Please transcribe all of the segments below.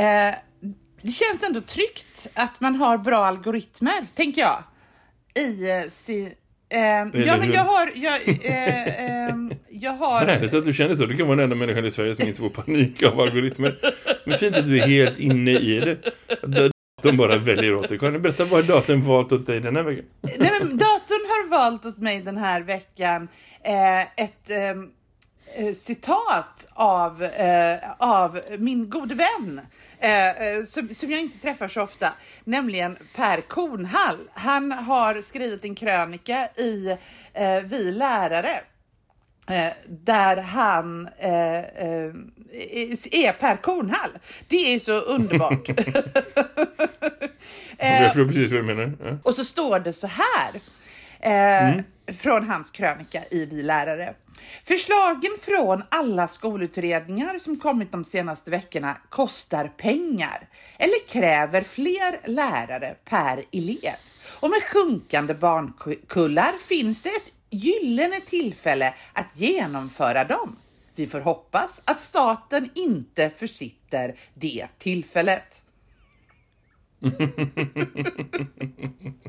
Eh, det känns ändå tryggt att man har bra algoritmer, tänker jag. I eh, si, eh, ja, men jag har... Jag, eh, ehm, jag har... Härligt att du känner så. Du kan vara den enda människan i Sverige som inte får panik av algoritmer. Men fint att du är helt inne i det. Datorn bara väljer åt dig. Kan du berätta vad datorn valt åt dig den här veckan? Nej, men datorn har valt åt mig den här veckan eh, ett ehm, eh, citat av, eh, av min gode vän eh, eh, som, som jag inte träffar så ofta, nämligen Per Kornhall. Han har skrivit en krönika i eh, Vi lärare Eh, där han eh, eh, är Per Kornhall. Det är så underbart. Jag förstår precis vad du menar. Ja. Och så står det så här eh, från hans krönika i Vi lärare. Förslagen från alla skolutredningar som kommit de senaste veckorna kostar pengar eller kräver fler lärare per elev. Och med sjunkande barnkullar finns det ett gyllene tillfälle att genomföra dem. Vi får hoppas att staten inte försitter det tillfället.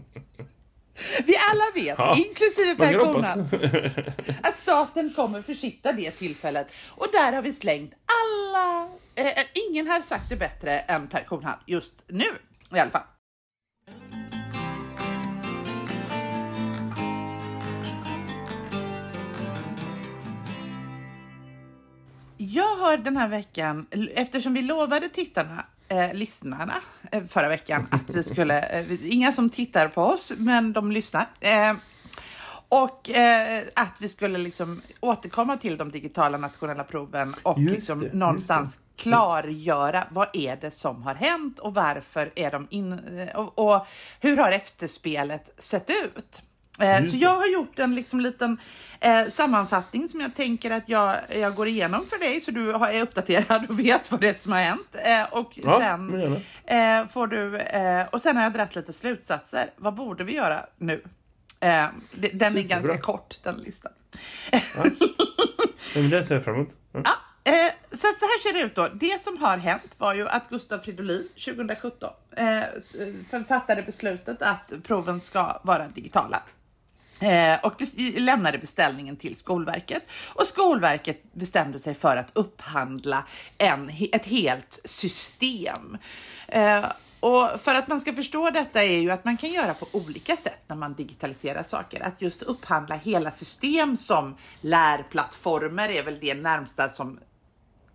Vi alla vet, Ja, inklusive Per. Kornhall, att staten kommer försitta det tillfället. Och där har vi slängt alla... Eh, ingen har sagt det bättre än Per Kornhall just nu i alla fall. Jag har den här veckan, eftersom vi lovade tittarna, eh, lyssnarna eh, förra veckan att vi skulle, eh, inga som tittar på oss, men de lyssnar. Eh, och eh, att vi skulle liksom återkomma till de digitala nationella proven och Just liksom det, någonstans klargöra vad är det som har hänt och varför är de in eh, och, och hur har efterspelet sett ut? Just så jag har gjort en liksom liten eh, sammanfattning som jag tänker att jag, jag går igenom för dig så du är uppdaterad och vet vad det är som har hänt. Eh, och Ja, sen eh, får du, eh, och sen har jag dragit lite slutsatser. Vad borde vi göra nu? Eh, den är Superbra. ganska kort den listan. Men det ser jag fram emot. Ja. Ja, så, så här ser det ut då. Det som har hänt var ju att Gustav Fridolin 2017 eh, författade beslutet att proven ska vara digitala. Eh, och lämnade beställningen till Skolverket. Och Skolverket bestämde sig för att upphandla en, ett helt system. Eh, och för att man ska förstå detta är ju att man kan göra på olika sätt när man digitaliserar saker. Att just upphandla hela system som lärplattformar är väl det närmsta som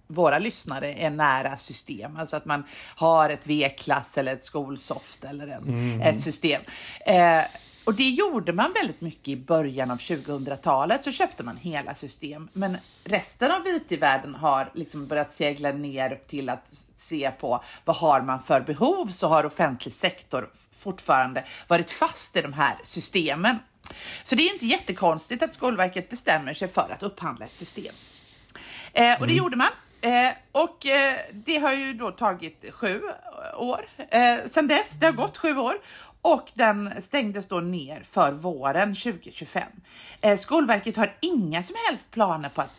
våra lyssnare är nära system. Alltså att man har ett V-klass eller ett skolsoft eller en, ett system. Eh, och det gjorde man väldigt mycket i början av 2000-talet. Så köpte man hela system. Men resten av IT-världen har liksom börjat segla ner till att se på vad har man för behov. Så har offentlig sektor fortfarande varit fast i de här systemen. Så det är inte jättekonstigt att Skolverket bestämmer sig för att upphandla ett system. Eh, och det gjorde man. Eh, och eh, det har ju då tagit sju år eh, sedan dess. Det har gått sju år. Och den stängdes då ner för våren 2025. Eh, Skolverket har inga som helst planer på att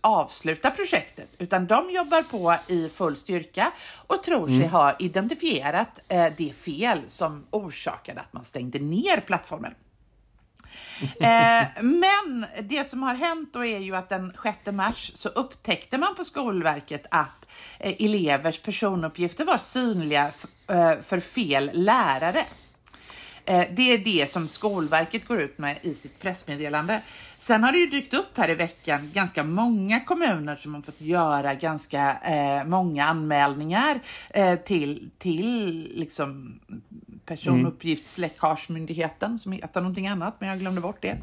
avsluta projektet utan de jobbar på i full styrka och tror sig ha identifierat eh, det fel som orsakade att man stängde ner plattformen. Eh, men det som har hänt då är ju att den 6 mars så upptäckte man på Skolverket att eh, elevers personuppgifter var synliga Eh, för fel lärare. Eh, det är det som Skolverket går ut med i sitt pressmeddelande. Sen har det ju dykt upp här i veckan ganska många kommuner som har fått göra ganska eh, många anmälningar till, till liksom personuppgiftsläckagemyndigheten som heter någonting annat, men jag glömde bort det.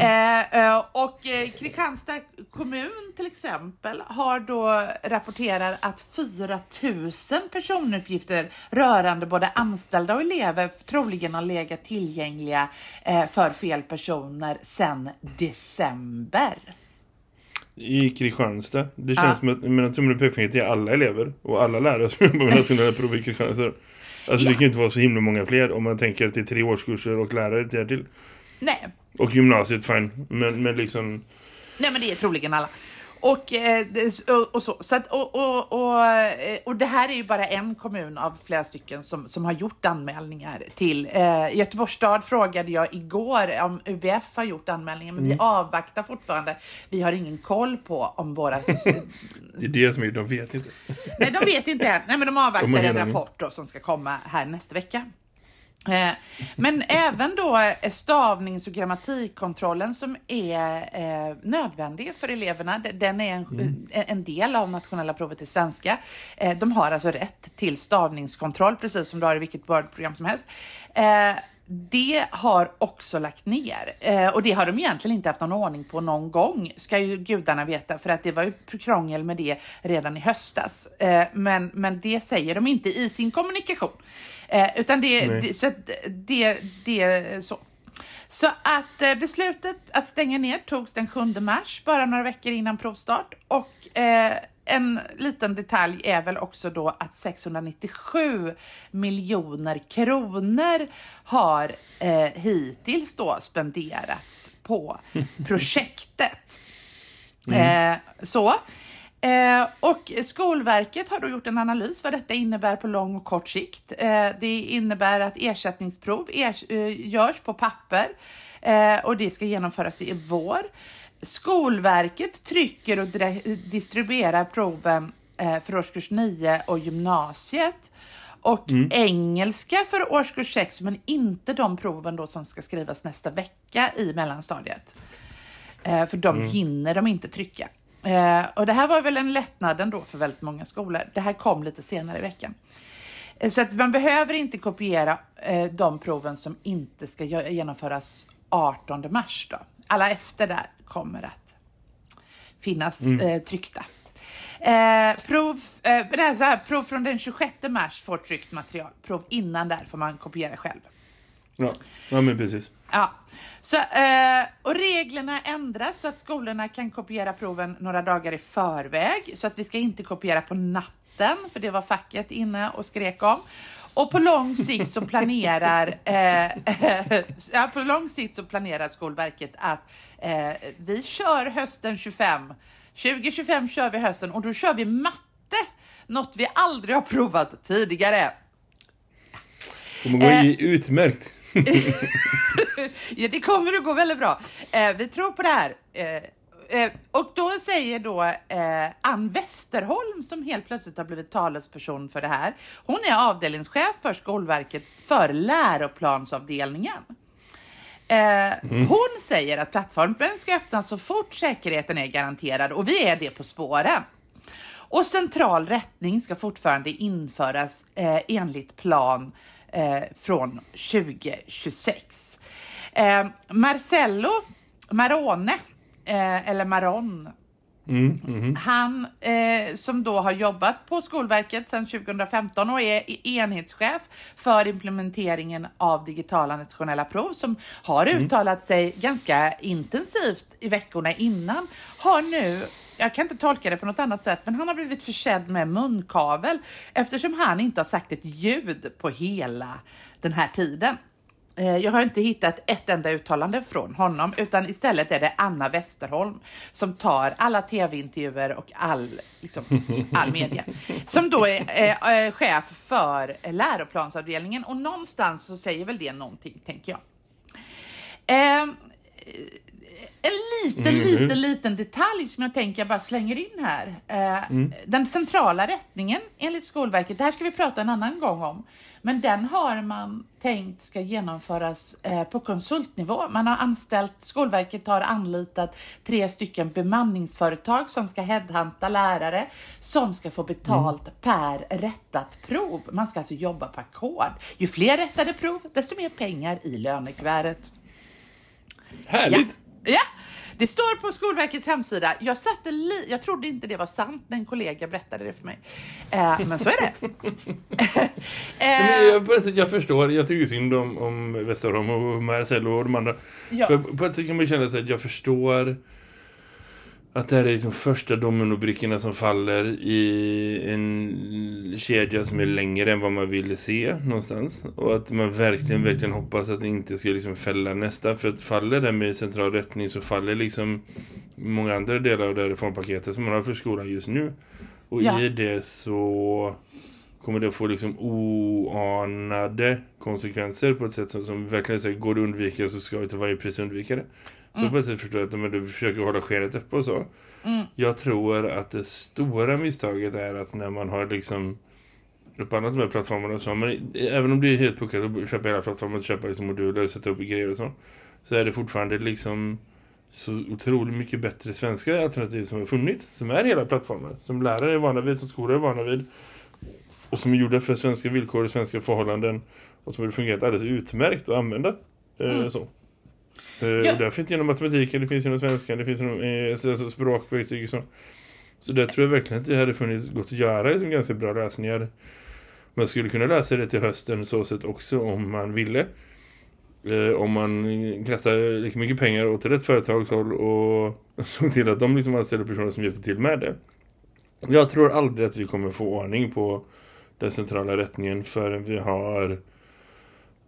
Eh, eh, och eh, Kristianstad kommun till exempel har då rapporterar att 4000 personuppgifter rörande både anställda och elever troligen har legat tillgängliga eh, för fel personer sedan december. I Kristianstad. Det känns ja. som att med tummen och pekfingret till alla elever och alla lärare som jobbar med nationella prov i Kristianstad. Alltså ja. det kan ju inte vara så himla många fler om man tänker till tre årskurser och lärare till. Nej. Och gymnasiet, fine. Men, men liksom... Nej, men det är troligen alla. Och, eh, och, så. så att, och, och, och, eh, och det här är ju bara en kommun av flera stycken som, som har gjort anmälningar till. Eh, Göteborgs stad frågade jag igår om UBF har gjort anmälningar, men mm. vi avvaktar fortfarande. Vi har ingen koll på om våra... det är det som är, de vet inte. Nej, de vet inte än. Nej, men de avvaktar de en rapport då, som ska komma här nästa vecka. Eh, men även då eh, stavnings och grammatikkontrollen som är eh, nödvändig för eleverna. Den är en, mm. en, del av nationella provet i svenska. De har alltså rätt till stavningskontroll precis som du har i vilket Word-program som helst. Det har också lagt ner eh, och det har de egentligen inte haft någon ordning på någon gång ska ju gudarna veta för att det var ju krångel med det redan i höstas. men, men det säger de inte i sin kommunikation. Eh, utan det, det, så det, det är så. Så att eh, beslutet att stänga ner togs den 7 mars, bara några veckor innan provstart. Och eh, en liten detalj är väl också då att 697 miljoner kronor har eh, hittills då spenderats på projektet. Mm. Eh, så. Eh, och Skolverket har då gjort en analys vad detta innebär på lång och kort sikt. Eh, det innebär att ersättningsprov ers eh, görs på papper eh, och det ska genomföras i vår. Skolverket trycker och distribuerar proven eh, för årskurs 9 och gymnasiet och mm. engelska för årskurs 6 men inte de proven då som ska skrivas nästa vecka i mellanstadiet. För de mm. hinner de inte trycka. Eh, och det här var väl en lättnad ändå för väldigt många skolor. Det här kom lite senare i veckan. Eh, så att man behöver inte kopiera eh, de proven som inte ska genomföras 18 mars. Då. Alla efter där kommer att finnas mm. eh, tryckta. Eh, prov, eh, så här, prov från den 26 mars får tryckt material. Prov innan där får man kopiera själv. Ja, ja men precis. Ja. Så, eh, och reglerna ändras så att skolorna kan kopiera proven några dagar i förväg. Så att vi ska inte kopiera på natten, för det var facket inne och skrek om. Och på lång sikt så planerar, eh, ja, på lång sikt så planerar Skolverket att eh, vi kör hösten 25. 2025 kör vi hösten och då kör vi matte, något vi aldrig har provat tidigare. Det kommer gå eh, utmärkt. ja, det kommer att gå väldigt bra. Eh, vi tror på det här. Eh, eh, och då säger då eh, Ann Westerholm som helt plötsligt har blivit talesperson för det här. Hon är avdelningschef för Skolverket för läroplansavdelningen. Eh, mm. Hon säger att plattformen ska öppnas så fort säkerheten är garanterad och vi är det på spåren. Och central rättning ska fortfarande införas eh, enligt plan eh, från 2026. Eh, Marcello Marone, eh, eller Maron, Mm, mm. Han eh, som då har jobbat på Skolverket sedan 2015 och är enhetschef för implementeringen av digitala nationella prov som har mm. uttalat sig ganska intensivt i veckorna innan har nu jag kan inte tolka det på något annat sätt, men han har blivit försedd med munkavel eftersom han inte har sagt ett ljud på hela den här tiden. Eh, jag har inte hittat ett enda uttalande från honom, utan istället är det Anna Westerholm som tar alla tv-intervjuer och all, liksom, all media. Som då är, är, är chef för läroplansavdelningen och någonstans så säger väl det någonting, tänker jag. Eh, en liten, mm. liten, liten detalj som jag tänker jag bara slänger in här. Eh, mm. Den centrala rättningen enligt Skolverket, det här ska vi prata en annan gång om, men den har man tänkt ska genomföras eh, på konsultnivå. Man har anställt, Skolverket har anlitat tre stycken bemanningsföretag som ska headhunta lärare som ska få betalt mm. per rättat prov. Man ska alltså jobba på ackord. Ju fler rättade prov, desto mer pengar i lönekuvertet. Härligt! Ja. Ja, det står på Skolverkets hemsida. Jag, satte li jag trodde inte det var sant när en kollega berättade det för mig. Eh, men så är det. eh, jag, jag, förstår, jag tycker synd om, om Västerholm och Marcelo och de andra. Ja. För på ett sätt kan man känna sig att jag förstår att det här är liksom första dominobrickorna som faller i en kedja som är längre än vad man vill se någonstans. Och att man verkligen, verkligen hoppas att det inte ska liksom fälla nästa. För att faller det med central rättning så faller liksom många andra delar av det reformpaketet som man har för skolan just nu. Och ja. i det så kommer det att få liksom oanade konsekvenser på ett sätt som, som verkligen så går att undvika så ska vi till varje pris undvika det. Så mm. plötsligt förstår jag att men du försöker hålla skenet uppe och så. Mm. Jag tror att det stora misstaget är att när man har liksom upphandlat de här plattformarna så har man, även om det är helt puckat att köpa hela plattformen, köpa liksom moduler, sätta upp grejer och så, så är det fortfarande liksom så otroligt mycket bättre svenska alternativ som har funnits, som är hela plattformen, som lärare är vana vid, som skolor är vana vid och som är gjorda för svenska villkor och svenska förhållanden och som har fungerat alldeles utmärkt att använda. Eh, mm. så. Eh, ja. Och där finns det genom matematiken, det finns genom svenska, det finns genom eh, alltså språkverktyg och så. Så där tror jag verkligen att det hade funnits gått att göra liksom, ganska bra lösningar. Man skulle kunna läsa det till hösten så sätt också om man ville. Eh, om man kastar lika mycket pengar åt rätt företagshåll och såg till att de liksom anställer personer som hjälpte till med det. Jag tror aldrig att vi kommer få ordning på den centrala rättningen förrän vi har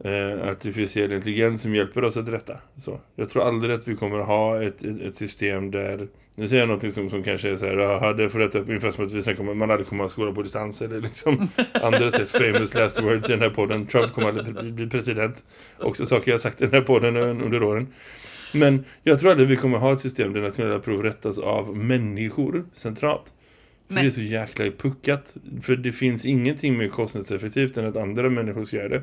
eh, artificiell intelligens som hjälper oss att rätta. Så, jag tror aldrig att vi kommer ha ett, ett, ett system där nu säger jag någonting som, som kanske är så här, ja, det får rätta upp ungefär som att vi kommer, man aldrig kommer att skola på distans eller liksom andra så famous last words i den här podden. Trump kommer aldrig bli president. Också saker jag sagt i den här podden under åren. Men jag tror aldrig vi kommer att ha ett system där nationella prov rättas av människor centralt. För Nej. det är så jäkla puckat. För det finns ingenting mer kostnadseffektivt än att andra människor ska göra det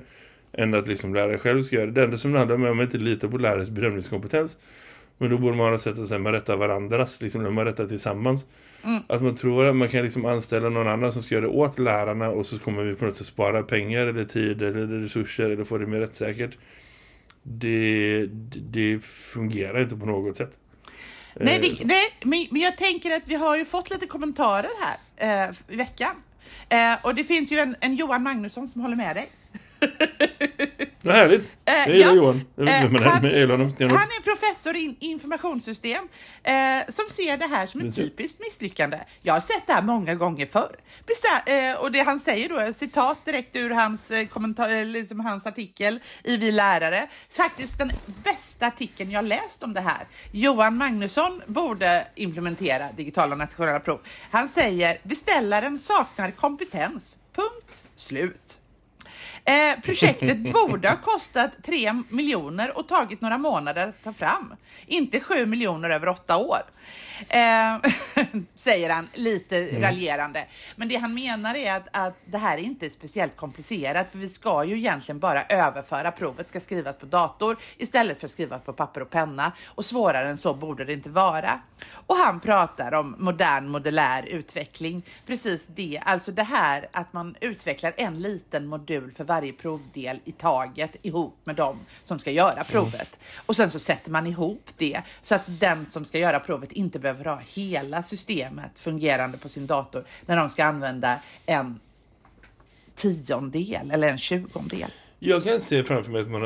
än att liksom lärare själv ska göra det. Det enda som det handlar om är att man inte litar på lärares bedömningskompetens. Men då borde man ha sett att man rättar varandras, liksom när man rättar tillsammans. Mm. Att man tror att man kan liksom anställa någon annan som ska göra det åt lärarna och så kommer vi på något sätt spara pengar eller tid eller resurser eller få det mer rättssäkert. Det, det fungerar inte på något sätt. Nej, det, eh, nej, men jag tänker att vi har ju fått lite kommentarer här eh, i veckan. Eh, och det finns ju en, en Johan Magnusson som håller med dig. Vad härligt. Eh, jag gillar ja, Johan. Jag vet han, han, han är professor i informationssystem eh, som ser det här som ett typiskt misslyckande. Jag har sett det här många gånger förr. Eh, och det han säger då, citat direkt ur hans, kommentar, liksom hans artikel i Vi lärare. Faktiskt den bästa artikeln jag läst om det här. Johan Magnusson borde implementera digitala nationella prov. Han säger beställaren saknar kompetens. Punkt. Slut. Eh, projektet borde ha kostat 3 miljoner och tagit några månader att ta fram. Inte 7 miljoner över åtta år. Eh, säger han lite mm. raljerande. Men det han menar är att, att det här är inte speciellt komplicerat för vi ska ju egentligen bara överföra provet ska skrivas på dator istället för att skrivas på papper och penna och svårare än så borde det inte vara. Och han pratar om modern modulär utveckling. Precis det, alltså det här att man utvecklar en liten modul för varje provdel i taget ihop med dem som ska göra provet. Mm. Och sen så sätter man ihop det så att den som ska göra provet inte behöver ha hela systemet fungerande på sin dator när de ska använda en tiondel eller en tjugondel. Jag kan se framför mig att man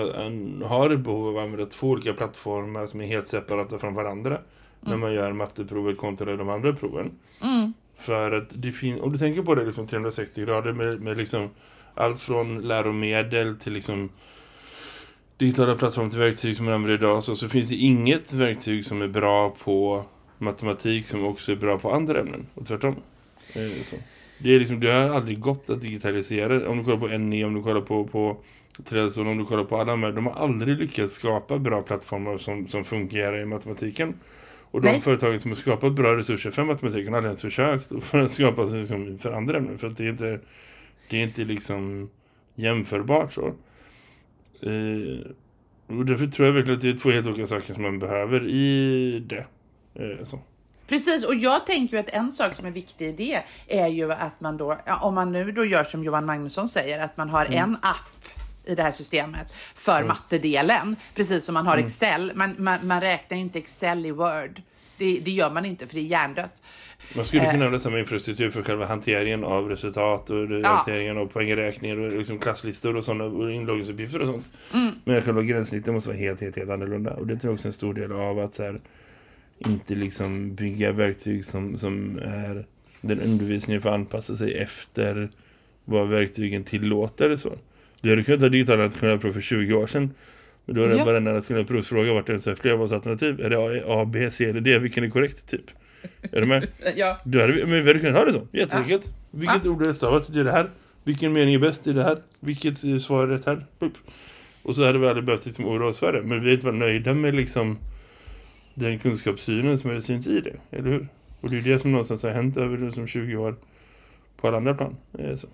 har ett behov av att använda två olika plattformar som är helt separata från varandra mm. när man gör matteprovet kontra de andra proven. Mm. För att det finns, om du tänker på det liksom 360 grader med, med liksom allt från läromedel till liksom digitala plattformar till verktyg som man använder idag så, så finns det inget verktyg som är bra på matematik som också är bra på andra ämnen och tvärtom. Eh, så. Det, är liksom, det har aldrig gått att digitalisera. Om du kollar på NE, om du kollar på, på Trelson, om du kollar på alla de här. De har aldrig lyckats skapa bra plattformar som, som fungerar i matematiken. Och de Nej. företagen som har skapat bra resurser för matematiken har aldrig ens försökt för att skapa liksom, för andra ämnen. För att det är inte, det är inte liksom jämförbart så. Eh, och därför tror jag verkligen att det är två helt olika saker som man behöver i det. Eh, så. Precis, och jag tänker ju att en sak som är viktig i det är ju att man då, om man nu då gör som Johan Magnusson säger, att man har mm. en app i det här systemet för mm. mattedelen. Precis som man har mm. Excel. Man, man, man räknar ju inte Excel i Word. Det, det, gör man inte för det är hjärndött. Man skulle kunna använda samma infrastruktur för själva hanteringen av resultat och ja. hanteringen av poängräkningar och liksom klasslistor och sådana och inloggningsuppgifter och sånt. Mm. Men själva gränssnittet måste vara helt, helt, helt annorlunda. Och det tror jag också en stor del av att så här, inte liksom bygga verktyg som, som är den undervisningen får anpassa sig efter vad verktygen tillåter. Så. Du hade kunnat ha digitala nationella prov för 20 år sedan. Men då det ja. varenda nationella provsfråga varit en så här flervalsalternativ. Är det A, A, B, C eller D? Vilken är korrekt typ? Är du med? ja. Du hade, men vi hade kunnat ha det så. Jätteenkelt. Ja. Vilket ja. ord är stavat i det här? Vilken mening är bäst i det här? Vilket svar är rätt här? Och så hade vi aldrig behövt liksom oroa oss för det. Men vi är inte varit nöjda med liksom den kunskapssynen som är syns i det. Eller hur? Och det är det som någonstans har hänt över som 20 år på alla andra plan. Så.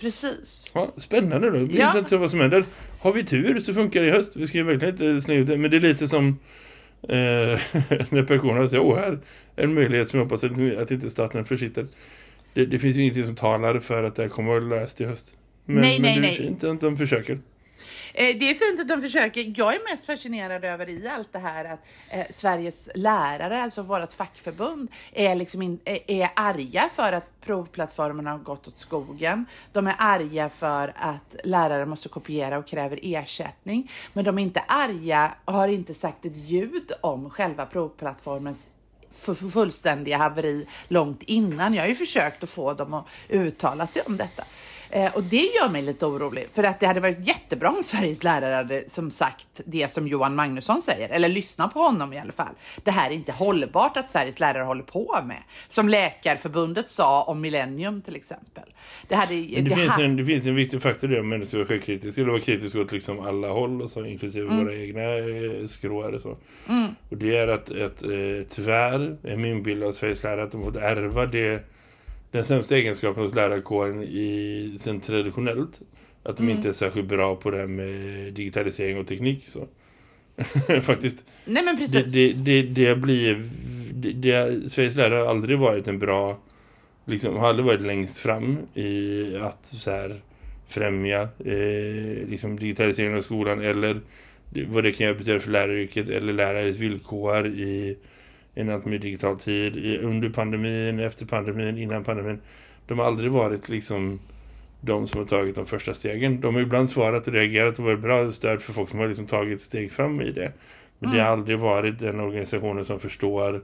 Precis. Ja, spännande då. Det är ja. vad som händer. Har vi tur så funkar det i höst. Vi ska ju verkligen inte slänga ut det. Men det är lite som eh, när pensionerna säger, åh här är en möjlighet som jag hoppas att, att inte staten försitter. Det, det finns ju ingenting som talar för att det här kommer att löst i höst. Men, nej, men nej, det är nej. fint att de försöker. Eh, det är fint att de försöker. Jag är mest fascinerad över i allt det här att eh, Sveriges lärare, alltså vårt fackförbund, är, liksom in, är, är arga för att provplattformarna har gått åt skogen. De är arga för att lärare måste kopiera och kräver ersättning. Men de är inte arga och har inte sagt ett ljud om själva provplattformens fullständiga haveri långt innan. Jag har ju försökt att få dem att uttala sig om detta. Eh, och det gör mig lite orolig, för att det hade varit jättebra om Sveriges lärare hade som sagt det som Johan Magnusson säger, eller lyssna på honom i alla fall. Det här är inte hållbart att Sveriges lärare håller på med, som Läkarförbundet sa om Millennium till exempel. Det, hade, det, det, finns, en, det finns en viktig faktor där om människor är självkritiska, eller vara kritisk åt liksom alla håll, och så, inklusive mm. våra egna eh, skråar och så. Mm. Och det är att, att eh, tyvärr är min bild av Sveriges lärare att de fått ärva det den sämsta egenskapen hos lärarkåren i, sen traditionellt. Att de mm. inte är särskilt bra på det här med digitalisering och teknik. Så. Faktiskt. Nej men precis. Det, det, det, det blir... Det, det, Sveriges lärare har aldrig varit en bra... Liksom, har aldrig varit längst fram i att så här, främja eh, liksom digitaliseringen av skolan eller vad det kan betyda för läraryrket eller lärares villkor i en allt mer digital tid under pandemin, efter pandemin, innan pandemin. De har aldrig varit liksom de som har tagit de första stegen. De har ibland svarat och reagerat och varit bra stöd för folk som har liksom tagit steg fram i det. Men mm. det har mm. aldrig varit den organisationen som förstår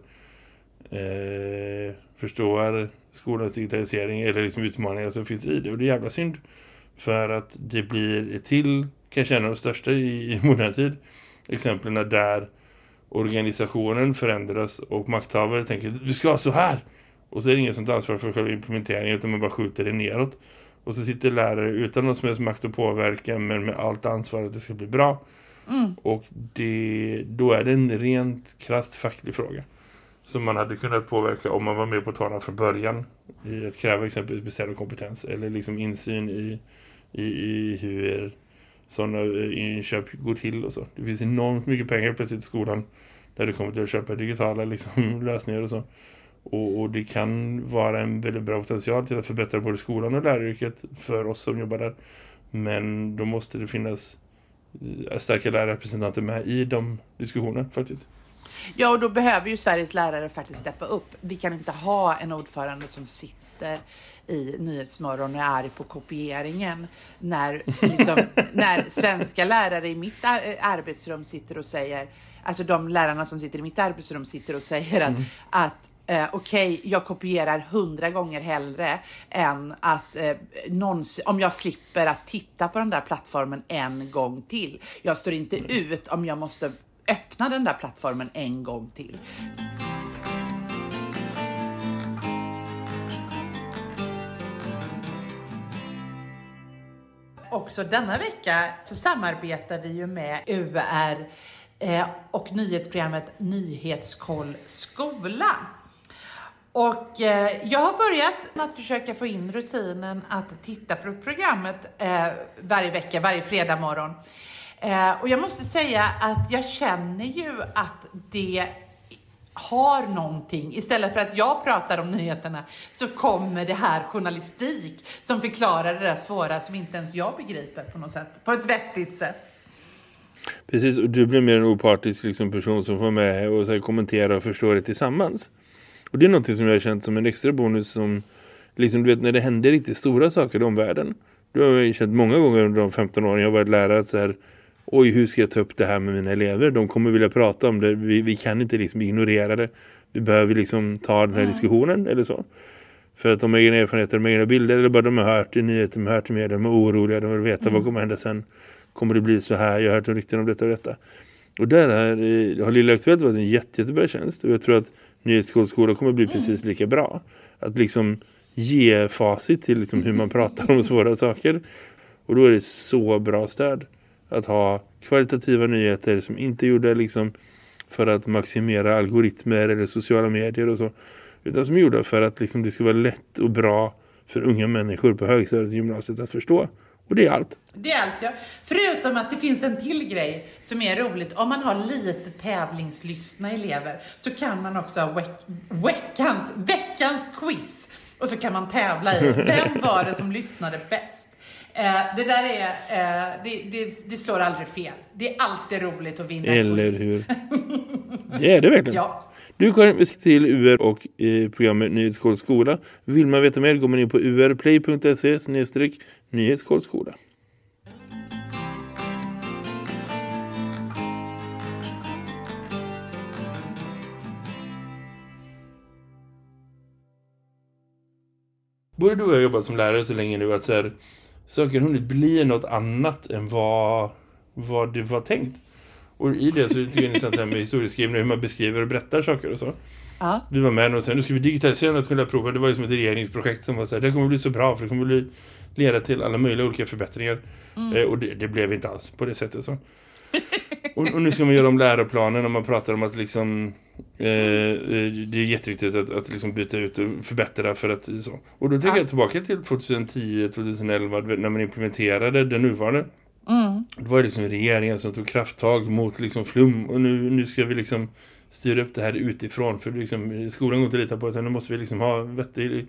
eh, förstår skolans digitalisering eller liksom utmaningar som finns i det. Och det är jävla synd. För att det blir till, kanske en av de största i, i modern tid, exemplen där organisationen förändras och makthavare tänker vi ska ha så här. Och så är det ingen som tar ansvar för själva implementeringen utan man bara skjuter det neråt. Och så sitter lärare utan någon som helst makt att påverka men med allt ansvar att det ska bli bra. Mm. Och det, då är det en rent krasst facklig fråga. Som man hade kunnat påverka om man var med på talen från början. I att kräva exempelvis beställda kompetens. Eller liksom insyn i, i, i hur sådana inköp går till och så. Det finns enormt mycket pengar plötsligt i skolan där det kommer till att köpa digitala liksom, lösningar och så. Och, och, det kan vara en väldigt bra potential till att förbättra både skolan och läraryrket för oss som jobbar där. Men då måste det finnas eh, starka lärarrepresentanter med i de diskussionerna faktiskt. Ja, och då behöver ju Sveriges lärare faktiskt steppa upp. Vi kan inte ha en ordförande som sitter i Nyhetsmorgon och är arg på kopieringen när, liksom, när svenska lärare i mitt arbetsrum sitter och säger, alltså de lärarna som sitter i mitt arbetsrum sitter och säger att, mm. att Eh, Okej, okay, jag kopierar hundra gånger hellre än att eh, någonsin, om jag slipper att titta på den där plattformen en gång till. Jag står inte mm. ut om jag måste öppna den där plattformen en gång till. Också denna vecka så samarbetar vi ju med UR eh, och nyhetsprogrammet Nyhetskoll skola. Och eh, jag har börjat med att försöka få in rutinen att titta på programmet eh, varje vecka, varje fredag morgon. och jag måste säga att jag känner ju att det har någonting. Istället för att jag pratar om nyheterna så kommer det här journalistik som förklarar det där svåra som inte ens jag begriper på något sätt. På ett vettigt sätt. Precis, och du blir mer en opartisk liksom, person som får med och så här, kommentera och förstå det tillsammans. Och det är något som jag har känt som en extra bonus som, liksom, du vet, när det händer riktigt stora saker i omvärlden. Du har jag känt många gånger under de 15 åren jag har varit lärare att så här, oj hur ska jag ta upp det här med mina elever? De kommer vilja prata om det, vi, vi kan inte liksom ignorera det. Vi behöver liksom ta den här diskussionen eller så. För att de har egna erfarenheter, de har egna bilder eller bara de har hört i nyheter, de har hört media, de är oroliga, de vill veta mm. vad kommer hända sen. Kommer det bli så här? Jag har hört rykten om detta och detta. Och där är, har Lilla Aktuellt varit en jätte, jättebra tjänst. Och jag tror att nyhetsskolan kommer bli precis lika bra. Att liksom ge facit till liksom hur man pratar om svåra saker. Och då är det så bra stöd att ha kvalitativa nyheter som inte gjorda liksom för att maximera algoritmer eller sociala medier och så. Utan som gjorda för att liksom det ska vara lätt och bra för unga människor på högstadiet och gymnasiet att förstå. Och det är allt. Det är allt, ja. Förutom att det finns en till grej som är roligt. Om man har lite tävlingslystna elever så kan man också ha veck veckans, veckans quiz. Och så kan man tävla i vem var det som lyssnade bäst. Eh, det där är, eh, det, det, det, slår aldrig fel. Det är alltid roligt att vinna Eller quiz. hur? det är det verkligen. Ja. Du Karin, vi ska till UR och eh, programmet Nyhetskoll skola. Vill man veta mer går man in på urplay.se snedstreck Nyhetskoll skola. Både du har jobbat som lärare så länge nu att så här, saker hunnit bli något annat än vad, vad det var tänkt. Och i det så är det intressant det här med historieskrivning, hur man beskriver och berättar saker och så. Ja. Vi var med och sen nu ska vi digitalisera nationella proven. Det var ju som ett regeringsprojekt som var så här, det kommer bli så bra för det kommer bli, leda till alla möjliga olika förbättringar. Mm. Eh, och det, det, blev inte alls på det sättet så. och, och, nu ska man göra om läroplanen och man pratar om att liksom eh, eh det är jätteviktigt att, att liksom byta ut och förbättra för att så. Och då tänker ja. jag tillbaka till 2010-2011 när man implementerade den nuvarande Mm. Det var liksom regeringen som tog krafttag mot liksom flum och nu, nu ska vi liksom styra upp det här utifrån för liksom, skolan går inte att lita på utan nu måste vi liksom ha vettig,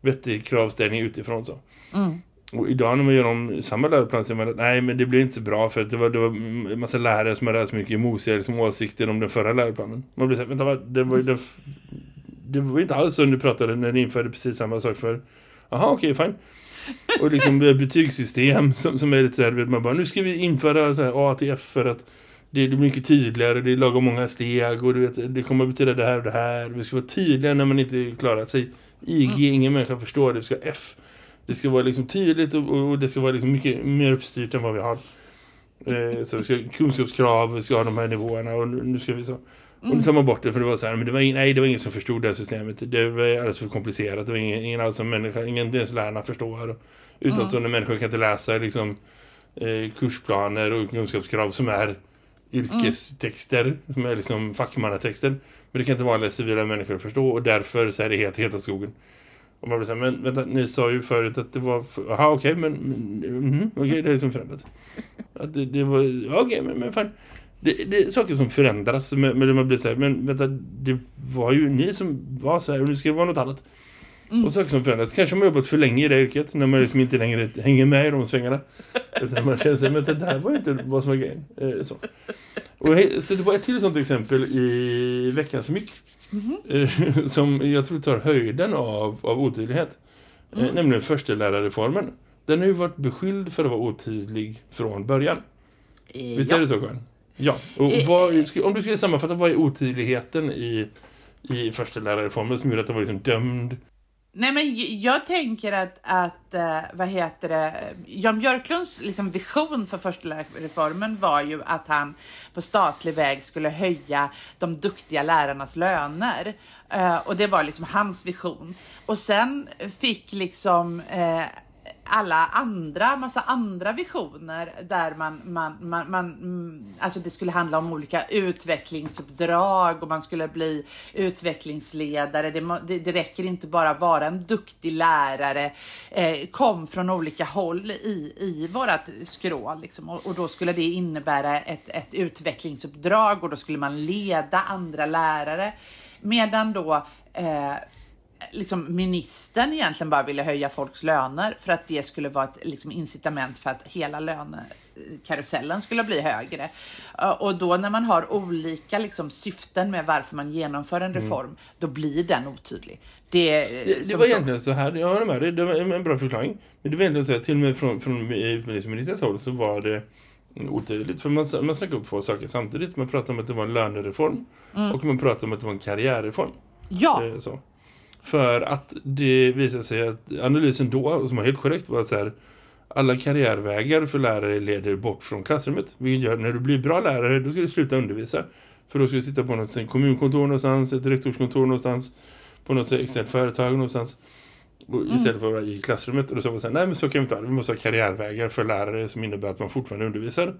vettig kravställning utifrån så. Mm. Och idag när man gör om samma läroplan så är man att nej men det blir inte så bra för att det var, det var en massa lärare som hade så mycket mosiga liksom, åsikter om den förra läroplanen. Man blir så här, vänta det var, det, det var inte alls som du pratade när ni införde precis samma sak för. Jaha okej, okay, fine. Och liksom betygssystem som, som är lite så här, man bara, nu ska vi införa så här ATF för att det är mycket tydligare, det är lagom många steg och du vet, det kommer att betyda det här och det här. Vi ska vara tydliga när man inte klarat sig. IG, mm. ingen människa förstår det, vi ska F. Det ska vara liksom tydligt och, och det ska vara liksom mycket mer uppstyrt än vad vi har. Eh, så vi ska kunskapskrav, vi ska ha de här nivåerna och nu ska vi så. Och nu tar man bort det för det var så här, men det var ingen, nej det var ingen som förstod det här systemet. Det var alldeles för komplicerat. Det var ingen, ingen alls som människa, ingen ens lärarna förstår. Utanstående mm. människor kan inte läsa liksom, eh, kursplaner och kunskapskrav som är yrkestexter, mm. som är liksom fackmannatexter. Men det kan inte vanliga civila människor förstå och därför så är det helt, helt av skogen. Och man blir så här, men vänta, ni sa ju förut att det var... Jaha, okej, okay, men... Mm, okej, okay, det är liksom förändrat. Att det, det var... Okej, okay, men, men fan... Det, det, är saker som förändras men, men man blir så här, men vänta, det var ju ni som var så här och nu ska det vara något annat. Mm. Och saker som förändras. Kanske har man jobbat för länge i det yrket när man liksom inte längre hänger med i de svängarna. Utan man känner sig, men det där var ju inte vad som var grejen. Eh, så. Och jag stötte på ett till sånt exempel i veckans myck. Mm eh, som jag tror tar höjden av, av otydlighet. Eh, mm. Eh, nämligen första lärarreformen. Den har ju varit beskyld för att vara otydlig från början. Visst ja. är det så, Karin? Ja, och eh, vad, om du skulle sammanfatta vad är otydligheten i, i första lärarreformen som gjorde att den var liksom dömd? Nej men jag tänker att, att eh, vad heter det, Jan Björklunds liksom vision för första lärarreformen var ju att han på statlig väg skulle höja de duktiga lärarnas löner. Eh, och det var liksom hans vision. Och sen fick liksom eh, alla andra, massa andra visioner där man, man, man, man mm, alltså det skulle handla om olika utvecklingsuppdrag och man skulle bli utvecklingsledare. Det, det, det räcker inte bara att vara en duktig lärare, eh, kom från olika håll i, i vårat skrå liksom. och, och då skulle det innebära ett, ett utvecklingsuppdrag och då skulle man leda andra lärare. Medan då eh, liksom ministern egentligen bara ville höja folks löner för att det skulle vara ett liksom, incitament för att hela lönekarusellen skulle bli högre. Och då när man har olika liksom, syften med varför man genomför en reform, mm. då blir den otydlig. Det, det, det var så. egentligen så här, jag håller med dig, det var en bra förklaring. Men det var egentligen så här, till och med från, från utbildningsministerns håll så var det otydligt. För man, man snackar upp två saker samtidigt. Man pratar om att det var en lönereform mm. och man pratar om att det var en karriärreform. Ja. Så. För att det visar sig att analysen då, som var helt korrekt, var så här alla karriärvägar för lärare leder bort från klassrummet. Vilket gör när du blir bra lärare, då ska du sluta undervisa. För då ska du sitta på något kommunkontor någonstans, ett rektorskontor någonstans, på något externt företag någonstans. Och mm. istället för att vara i klassrummet. Och då sa man så här, nej men så kan vi inte ha. Vi måste ha karriärvägar för lärare som innebär att man fortfarande undervisar.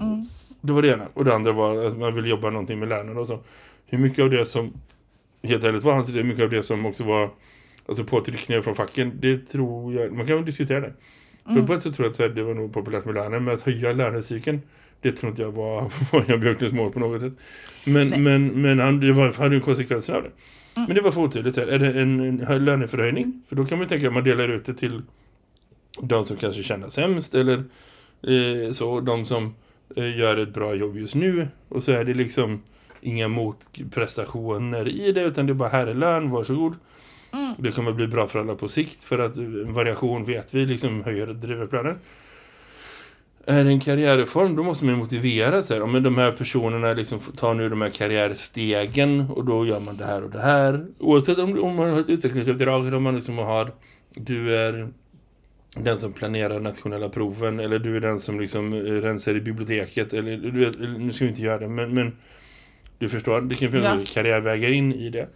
Mm. Det var det ena. Och det andra var att man ville jobba någonting med lärarna och så. Hur mycket av det som helt ärligt var hans idé mycket av det som också var alltså påtryckningar från facken. Det tror jag, man kan väl diskutera det. Mm. För på ett sätt tror jag att det var nog populärt med löner, men att höja lönecykeln det tror inte jag var, var Jan Björklunds mål på något sätt. Men, men, men han, det var, hade ju konsekvenser av det. Mm. Men det var för otydligt. Är det en, en löneförhöjning? För då kan man tänka att man delar ut det till de som kanske känner sämst eller eh, så, de som eh, gör ett bra jobb just nu. Och så är det liksom inga motprestationer i det utan det är bara här är lön, varsågod. Mm. Det kommer bli bra för alla på sikt för att en variation vet vi liksom höjer driverplanen. Är det en karriärreform då måste man motivera sig. Om de här personerna liksom tar nu de här karriärstegen och då gör man det här och det här. Oavsett om, om man har ett utvecklingsuppdrag eller om man liksom har du är den som planerar nationella proven eller du är den som liksom rensar i biblioteket eller du vet, nu ska vi inte göra det men, men du förstår, det kan finnas ja. karriärvägar in i det.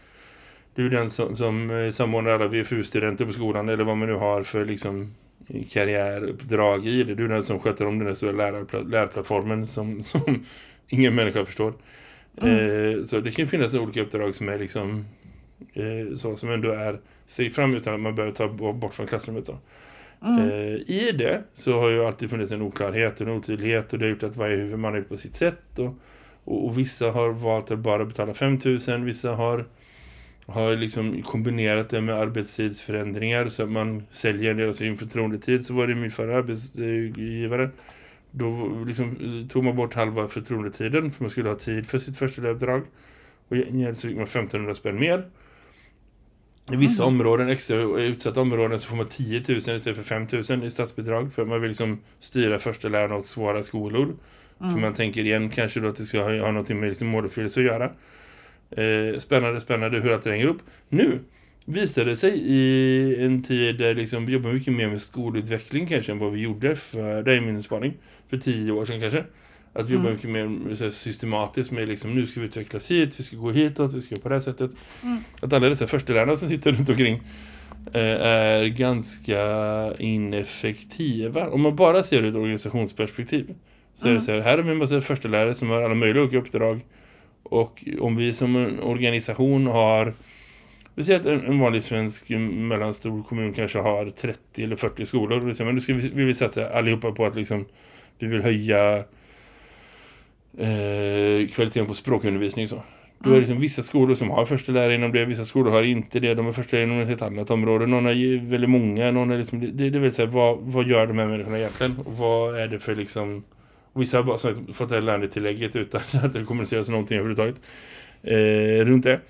Du är den som, som eh, samordnar alla VFU-studenter på skolan eller vad man nu har för liksom karriäruppdrag i det. Du är den som sköter om den där stora lärarpl lärarplattformen som, som ingen människa förstår. Mm. Eh, så det kan finnas olika uppdrag som är liksom eh, så som ändå är sig fram utan att man behöver ta bort från klassrummet så. Mm. Eh, I det så har ju alltid funnits en oklarhet och en otydlighet och det har gjort att varje huvudman är på sitt sätt och och, och, vissa har valt att bara betala 5000, vissa har, har liksom kombinerat det med arbetstidsförändringar så att man säljer av sin förtroendetid. Så var det min förra arbetsgivare. Då liksom tog man bort halva förtroendetiden för man skulle ha tid för sitt första uppdrag. Och så fick man 1500 spänn mer. I vissa mm. områden, extra utsatta områden så får man 10 000 istället för 5 000 i statsbidrag för man vill liksom styra första lärarna åt svåra skolor. Mm. För man tänker igen kanske då att det ska ha, ha något med liksom måluppfyllelse att göra. Eh, spännande, spännande hur att det hänger upp. Nu visade det sig i en tid där liksom vi jobbar mycket mer med skolutveckling kanske än vad vi gjorde för, det är min spaning, för tio år sedan kanske. Att vi mm. jobbar mycket mer här, systematiskt med liksom, nu ska vi utvecklas hit, vi ska gå hitåt, vi ska på det här sättet. Mm. Att alla dessa förstelärare som sitter runt omkring eh, är ganska ineffektiva. Om man bara ser det ur ett organisationsperspektiv så mm. är så här, här har vi en massa förstelärare som har alla möjliga olika uppdrag. Och om vi som en organisation har vi säger att en, vanlig svensk mellanstor kommun kanske har 30 eller 40 skolor. Men nu ska vi, vi vill satsa allihopa på att liksom, vi vill höja eh, kvaliteten på språkundervisning. Så. Då är det liksom vissa skolor som har förstelärare inom det, vissa skolor har inte det. De har förstelärare inom ett helt annat område. Någon har väldigt många, någon är liksom, det, det vill säga vad, vad gör de här människorna egentligen? Och vad är det för liksom Vissa har bara sagt, fått det här lönetillägget utan att det kommuniceras någonting överhuvudtaget eh, runt det.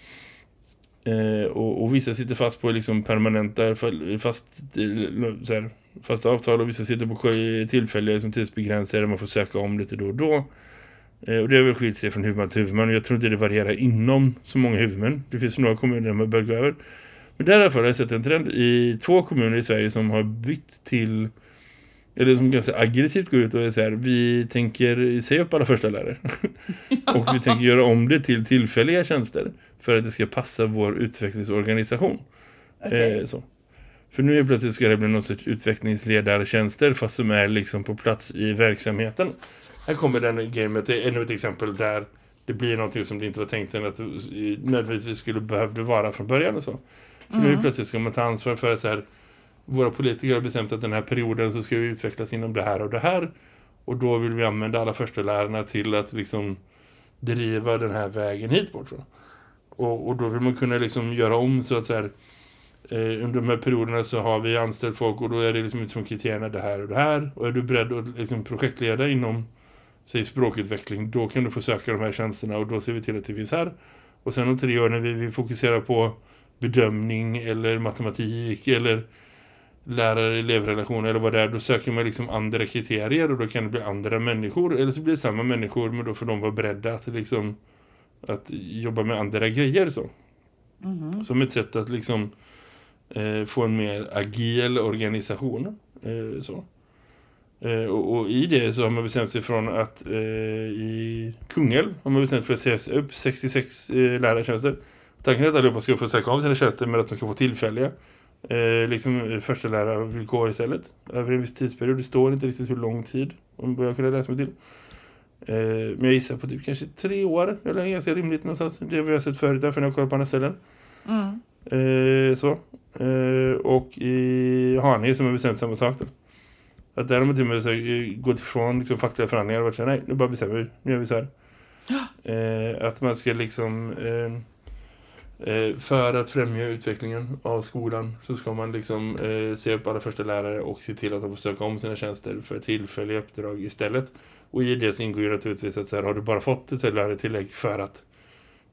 Eh, och, och, vissa sitter fast på liksom permanenta fast, eh, så här, fast avtal och vissa sitter på tillfälliga liksom, tidsbegränsade man får söka om lite då och då. Eh, och det har väl skilt sig från huvudman till huvudman och jag tror inte det varierar inom så många huvudmän. Det finns några kommuner där man bör gå över. Men därför har jag sett en trend i två kommuner i Sverige som har bytt till eller som ganska aggressivt går ut och säger vi tänker säga upp alla första lärare. och vi tänker göra om det till tillfälliga tjänster för att det ska passa vår utvecklingsorganisation. Okay. Eh, så. För nu är plötsligt ska det bli någon sorts utvecklingsledartjänster fast som är liksom på plats i verksamheten. Här kommer den gamet, ännu ett exempel där det blir någonting som det inte var tänkt än att nödvändigtvis skulle behövde vara från början och så. För mm. nu plötsligt ska man ta ansvar för att så här, våra politiker har bestämt att den här perioden så ska vi utvecklas inom det här och det här. Och då vill vi använda alla första lärarna till att liksom driva den här vägen hit bort. Och, och då vill man kunna liksom göra om så att så här, eh, under de här perioderna så har vi anställt folk och då är det liksom utifrån kriterierna det här och det här. Och är du beredd att liksom projektleda inom säg språkutveckling, då kan du få söka de här tjänsterna och då ser vi till att det finns här. Och sen om tre år när vi, vi fokuserar på bedömning eller matematik eller lärare-elevrelationer eller vad det är, då söker man liksom andra kriterier och då kan det bli andra människor eller så blir det samma människor men då får de vara beredda att liksom att jobba med andra grejer så. Mm. Som ett sätt att liksom eh, få en mer agil organisation eh, så. Eh, och, och, i det så har man bestämt sig från att eh, i Kungälv har man bestämt sig för att se upp 66 eh, lärartjänster. Tanken är att allihopa ska få söka av sina tjänster men att de ska få tillfälliga eh, liksom första lärarvillkor istället. Över en viss tidsperiod. Det står inte riktigt hur lång tid om jag kunde läsa mig till. Eh, men jag gissar på typ kanske tre år. Eller ganska rimligt någonstans. Det har vi har sett förut där för när jag kollar på andra ställen. Mm. Eh, så. Eh, och i Haninge som har bestämt samma sak då. Att där har man till och med så, eh, gått ifrån liksom, fackliga förhandlingar och varit så nej, nu bara bestämmer vi. Nu gör vi så här. Eh, att man ska liksom eh, Eh, för att främja utvecklingen av skolan så ska man liksom eh, se upp alla första lärare och se till att de får söka om sina tjänster för tillfälliga uppdrag istället. Och i det så ingår ju naturligtvis att så här, har du bara fått ett lärartillägg för att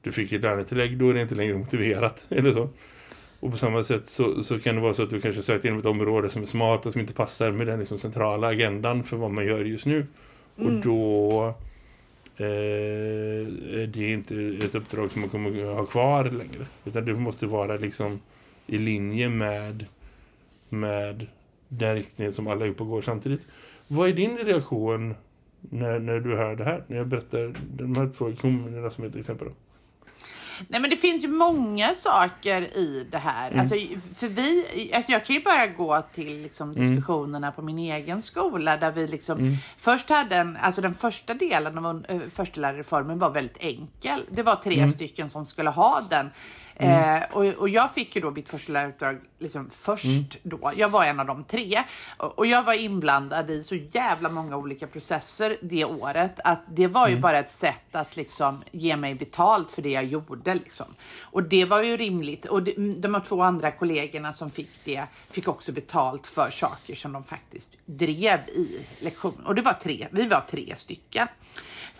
du fick ett lärartillägg, då är det inte längre motiverat eller så. Och på samma sätt så, så kan det vara så att du kanske sökt inom ett område som är smart och som inte passar med den liksom centrala agendan för vad man gör just nu. Mm. Och då eh, Eh, det är inte ett uppdrag som man kommer ha kvar längre. Utan du måste vara liksom i linje med, med den riktningen som alla är på går samtidigt. Vad är din reaktion när, när du hör det här? När jag berättar de här två kommunerna som ett exempel. Nej men det finns ju många saker i det här. Mm. Alltså, för vi, alltså jag kan ju bara gå till liksom, mm. diskussionerna mm. på min egen skola där vi liksom mm. först hade en, alltså den första delen av uh, första lärarreformen var väldigt enkel. Det var tre mm. stycken som skulle ha den Mm. Eh, och, och jag fick ju då mitt första läraruppdrag liksom först mm. då. Jag var en av de tre och, och, jag var inblandad i så jävla många olika processer det året att det var ju mm. bara ett sätt att liksom ge mig betalt för det jag gjorde liksom. Och det var ju rimligt och de, de här två andra kollegorna som fick det fick också betalt för saker som de faktiskt drev i lektion. Och det var tre, vi var tre stycken.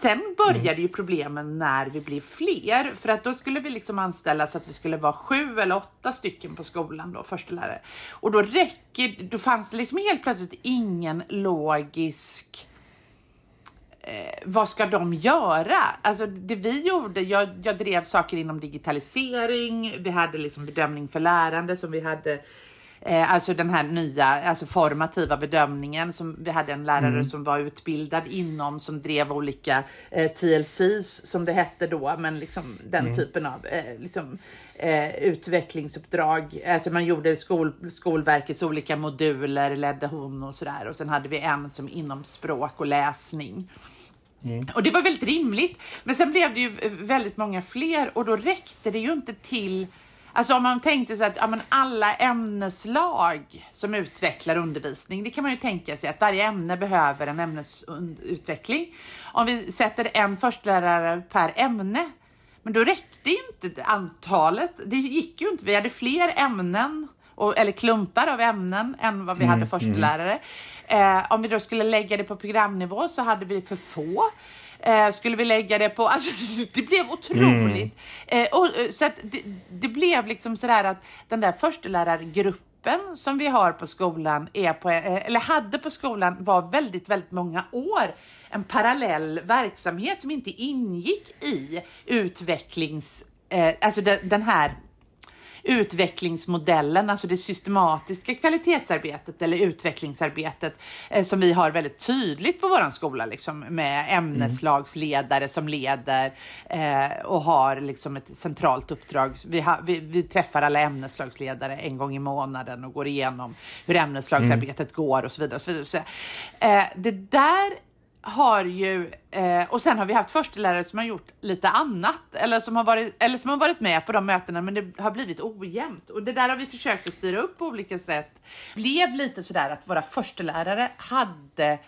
Sen började mm. ju problemen när vi blev fler för att då skulle vi liksom anställa så att vi skulle vara sju eller åtta stycken på skolan då, förstelärare. Och då räcker, då fanns det liksom helt plötsligt ingen logisk eh, vad ska de göra? Alltså det vi gjorde, jag, jag drev saker inom digitalisering, vi hade liksom bedömning för lärande som vi hade Eh, alltså den här nya, alltså formativa bedömningen som vi hade en lärare mm. som var utbildad inom som drev olika eh, TLCs som det hette då, men liksom den mm. typen av eh, liksom, eh, utvecklingsuppdrag. Alltså man gjorde skol, Skolverkets olika moduler, ledde hon och sådär och sen hade vi en som inom språk och läsning. Mm. Och det var väldigt rimligt. Men sen blev det ju väldigt många fler och då räckte det ju inte till Alltså om man tänkte sig att ja, alla ämneslag som utvecklar undervisning, det kan man ju tänka sig att varje ämne behöver en ämnesutveckling. Om vi sätter en förstelärare per ämne, men då räckte inte antalet. Det gick ju inte. Vi hade fler ämnen och, eller klumpar av ämnen än vad vi mm, hade förstelärare. Mm. Eh, om vi då skulle lägga det på programnivå så hade vi för få. Eh, skulle vi lägga det på, alltså det blev otroligt. Mm. Eh, och, eh, så att det, det, blev liksom sådär att den där förstelärargruppen som vi har på skolan, är på, eh, eller hade på skolan, var väldigt, väldigt många år en parallell verksamhet som inte ingick i utvecklings, eh, alltså de, den här utvecklingsmodellen, alltså det systematiska kvalitetsarbetet eller utvecklingsarbetet eh, som vi har väldigt tydligt på våran skola, liksom, med ämneslagsledare som leder eh, och har liksom ett centralt uppdrag. Vi, ha, vi, vi, träffar alla ämneslagsledare en gång i månaden och går igenom hur ämneslagsarbetet mm. går och så vidare. Och så vidare. Så, eh, det där har ju, eh, och sen har vi haft förstelärare som har gjort lite annat eller som, har varit, eller som har varit med på de mötena men det har blivit ojämnt och det där har vi försökt att styra upp på olika sätt. Det blev lite sådär att våra förstelärare hade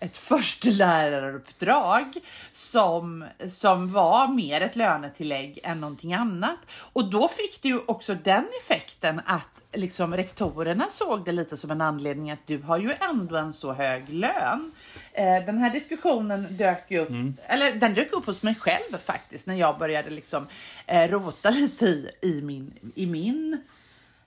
ett försteläraruppdrag som, som var mer ett lönetillägg än någonting annat. Och då fick det ju också den effekten att liksom rektorerna såg det lite som en anledning att du har ju ändå en så hög lön. Eh, den här diskussionen dök ju upp, mm. eller den dök upp hos mig själv faktiskt när jag började liksom eh, rota lite i, i min, i min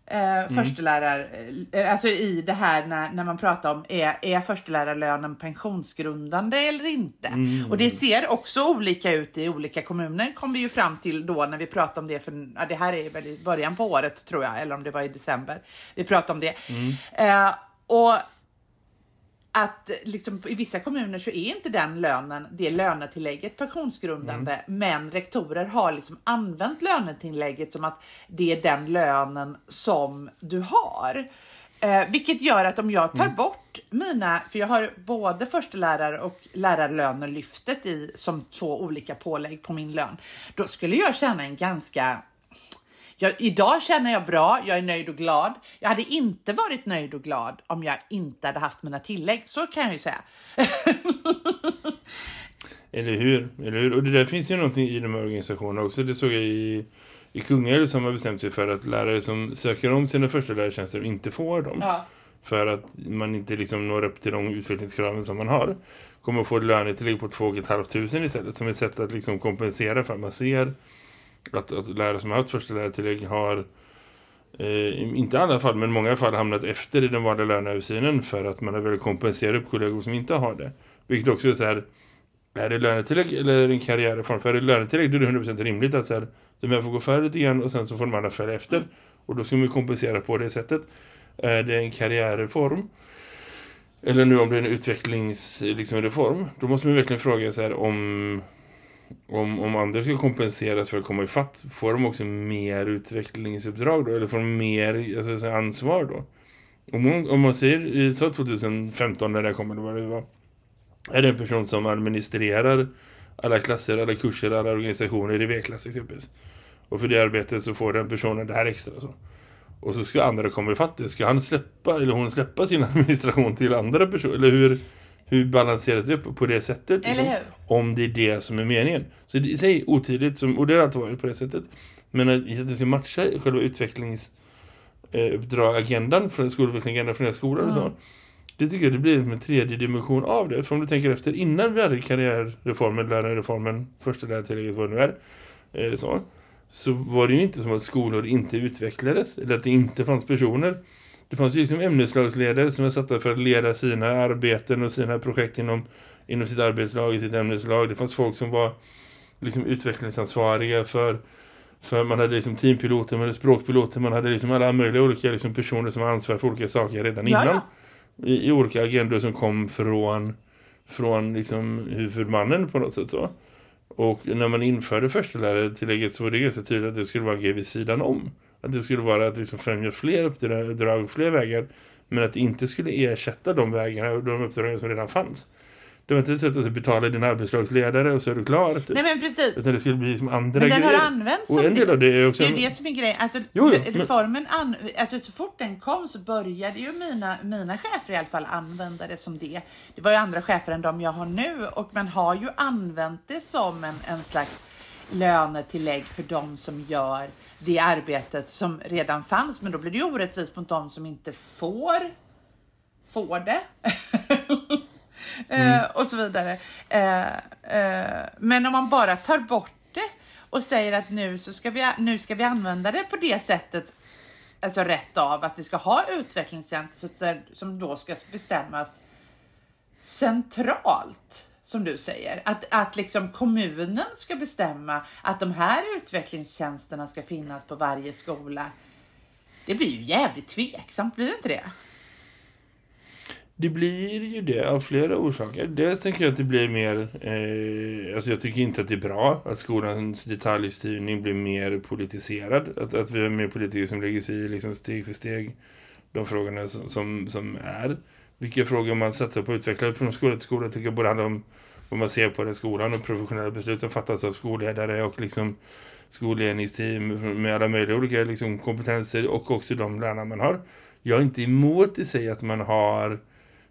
eh, mm. förstelärare, eh, alltså i det här när, när man pratar om är, är förstelärarlönen pensionsgrundande eller inte? Mm. Och det ser också olika ut i olika kommuner kom vi ju fram till då när vi pratade om det för, ja, det här är väl i början på året tror jag, eller om det var i december. Vi pratade om det. Mm. Eh, och att liksom, i vissa kommuner så är inte den lönen, det lönetillägget pensionsgrundande, mm. men rektorer har liksom använt lönetillägget som att det är den lönen som du har. Eh, vilket gör att om jag tar mm. bort mina, för jag har både förstelärare och lärarlönelyftet i som två olika pålägg på min lön, då skulle jag tjäna en ganska jag, idag känner jag bra, jag är nöjd och glad. Jag hade inte varit nöjd och glad om jag inte hade haft mina tillägg, så kan jag ju säga. eller hur? Eller hur? Och det där finns ju någonting i de här organisationerna också. Det såg jag i, i Kungälv som har bestämt sig för att lärare som söker om sina första lärartjänster inte får dem. Ja. För att man inte liksom når upp till de utvecklingskraven som man har. Kommer att få ett lönetillägg på 2 500 istället. Som ett sätt att liksom kompensera för att man ser Typ att, att lärare som har haft första lärartillägg har eh, inte i alla fall men i många fall hamnat efter i den vanliga löneöversynen för att man har velat kompensera upp kollegor som inte har det. Vilket också är så här är det lönetillägg eller är det en karriärreform? För är det lönetillägg då är det 100% rimligt att så här, de här får gå före lite grann och sen så får de andra följa efter. Och då ska man kompensera på det sättet. Är det en karriärreform? Eller nu om det är en utvecklingsreform, liksom, då måste man verkligen fråga sig här om om, om andra ska kompenseras för att komma i fatt får de också mer utvecklingsuppdrag då? Eller får de mer alltså, ansvar då? Om man, om man säger, så 2015 när det kommer, vad det var, är det en person som administrerar alla klasser, alla kurser, alla organisationer i V-klass exempelvis. Och för det arbetet så får den personen det här extra så. Och så ska andra komma i fatt det. Ska han släppa, eller hon släppa sin administration till andra personer? Eller hur hur balanseras det upp på det sättet? Liksom, om det är det som är meningen. Så det är sig otydligt, som, och det har alltid varit på det sättet. Men att det ska matcha själva utvecklingsuppdrag-agendan för skolutvecklingsagendan för den skolan mm. och så. Det tycker jag det blir en tredje dimension av det. För om du tänker efter, innan vi hade karriärreformen, lärarreformen, första lärartillägget, vad det nu är, eh, så, så var det ju inte som att skolor inte utvecklades. Eller att det inte fanns personer det fanns ju liksom ämneslagsledare som var satta för att leda sina arbeten och sina projekt inom, inom sitt arbetslag, i sitt ämneslag. Det fanns folk som var liksom utvecklingsansvariga för, för man hade liksom teampiloter, man hade språkpiloter, man hade liksom alla möjliga olika liksom personer som var ansvar för olika saker redan innan. Ja. I, I, olika agendor som kom från, från liksom huvudmannen på något sätt så. Och när man införde första lärartillägget så var det ganska tydligt att det skulle vara en grej vid sidan om. Att det skulle vara att liksom främja fler uppdrag, fler vägar. Men att det inte skulle ersätta de vägarna och de uppdragen som redan fanns. Det var inte ett sätt att betala din arbetslagsledare och så är du klar. Typ. Nej men precis. Utan det skulle bli som andra men den grejer. har använts och en del av det är också... Det är det som är grejen. Alltså, jo, jo, reformen an... alltså, så fort den kom så började ju mina, mina chefer i alla fall använda det som det. Det var ju andra chefer än de jag har nu och man har ju använt det som en, en slags lönetillägg för de som gör det arbetet som redan fanns. Men då blir det ju orättvist mot de som inte får, får det. Eh, mm. och så vidare. Eh, eh, men om man bara tar bort det och säger att nu, så ska vi, nu ska vi använda det på det sättet, alltså rätt av att vi ska ha utvecklingstjänster som då ska bestämmas centralt som du säger. Att, att liksom kommunen ska bestämma att de här utvecklingstjänsterna ska finnas på varje skola Det blir ju jävligt tveksamt, blir det inte det? Det blir ju det av flera orsaker. Dels tänker jag att det blir mer... Eh, alltså jag tycker inte att det är bra att skolans detaljstyrning blir mer politiserad. Att, att vi har mer politiker som lägger sig i liksom steg för steg de frågorna som, som, som är. Vilka frågor man satsar på att utveckla från skola till skola tycker jag både handlar om om man ser på den skolan och professionella beslut som fattas av skolledare och liksom skolledningsteam med alla möjliga olika liksom, kompetenser och också de lärare man har. Jag är inte emot i sig att man har